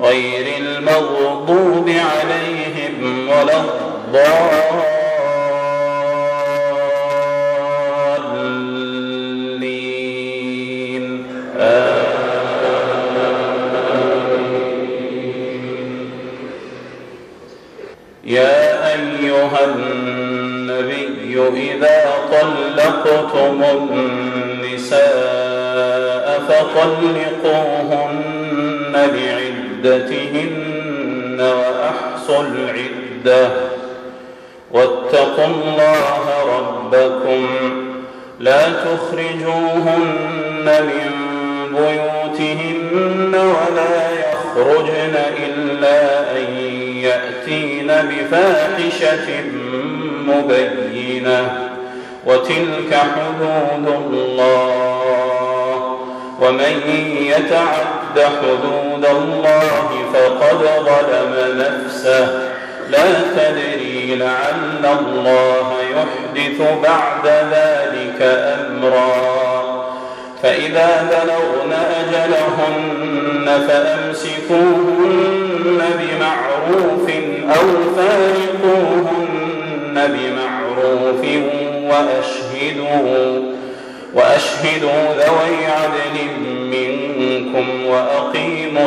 غير المغضوب عليهم ولا الضالين. يا أيها النبي إذا طلقتم النساء فطلقوهن لعدتهن وأحصوا العدة. واتقوا الله ربكم. لا تخرجوهن من بيوتهن ولا يخرجن إلا أن يأتين بفاحشة مبينة. وتلك حدود الله. ومن يتعد حدود الله فقد ظلم نفسه. لا تدري لعل الله يحدث بعد ذلك أمرا. فإذا بلغن أجلهن فأمسكوهن بمعروف أو فارقوهن بمعروف وأشهدوا وأشهدوا ذوي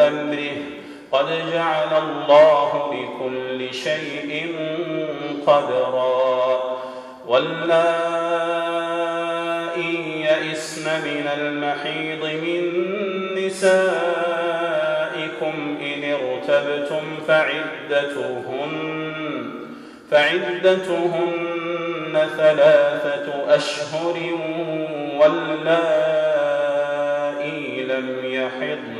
أمره. قد جعل الله لكل شيء قدرا. واللائي يئسن من المحيض من نسائكم إن ارتبتم فعدتهن فعدتهن ثلاثة أشهر واللائي لم يحضن.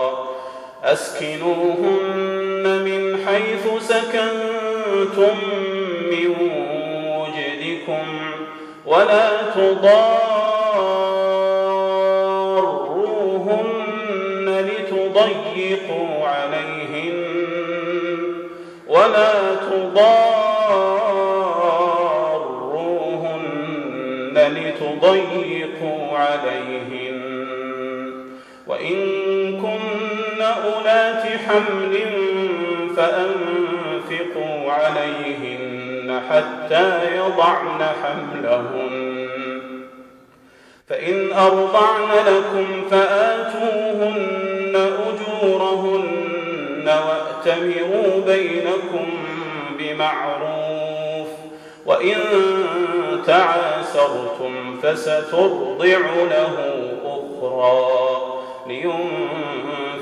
أسكنوهن من حيث سكنتم من وجدكم ولا تضاروهن لتضيقوا عليهن ولا تضاروهن لتضيقوا عليهن. وإن حمل فأنفقوا عليهن حتى يضعن حملهن. فإن أرضعن لكم فآتوهن أجورهن وأتمروا بينكم بمعروف. وإن تعاسرتم فسترضع له أخرى لينفق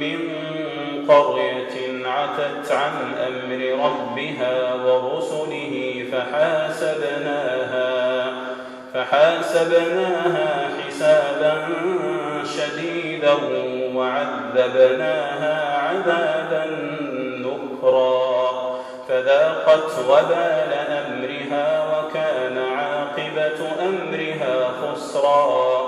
من قرية عتت عن أمر ربها ورسله فحاسبناها فحاسبناها حسابا شديدا وعذبناها عذابا نكرا فذاقت وبال أمرها وكان عاقبة أمرها خسرا.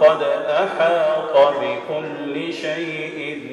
قد أحاط بكل شيء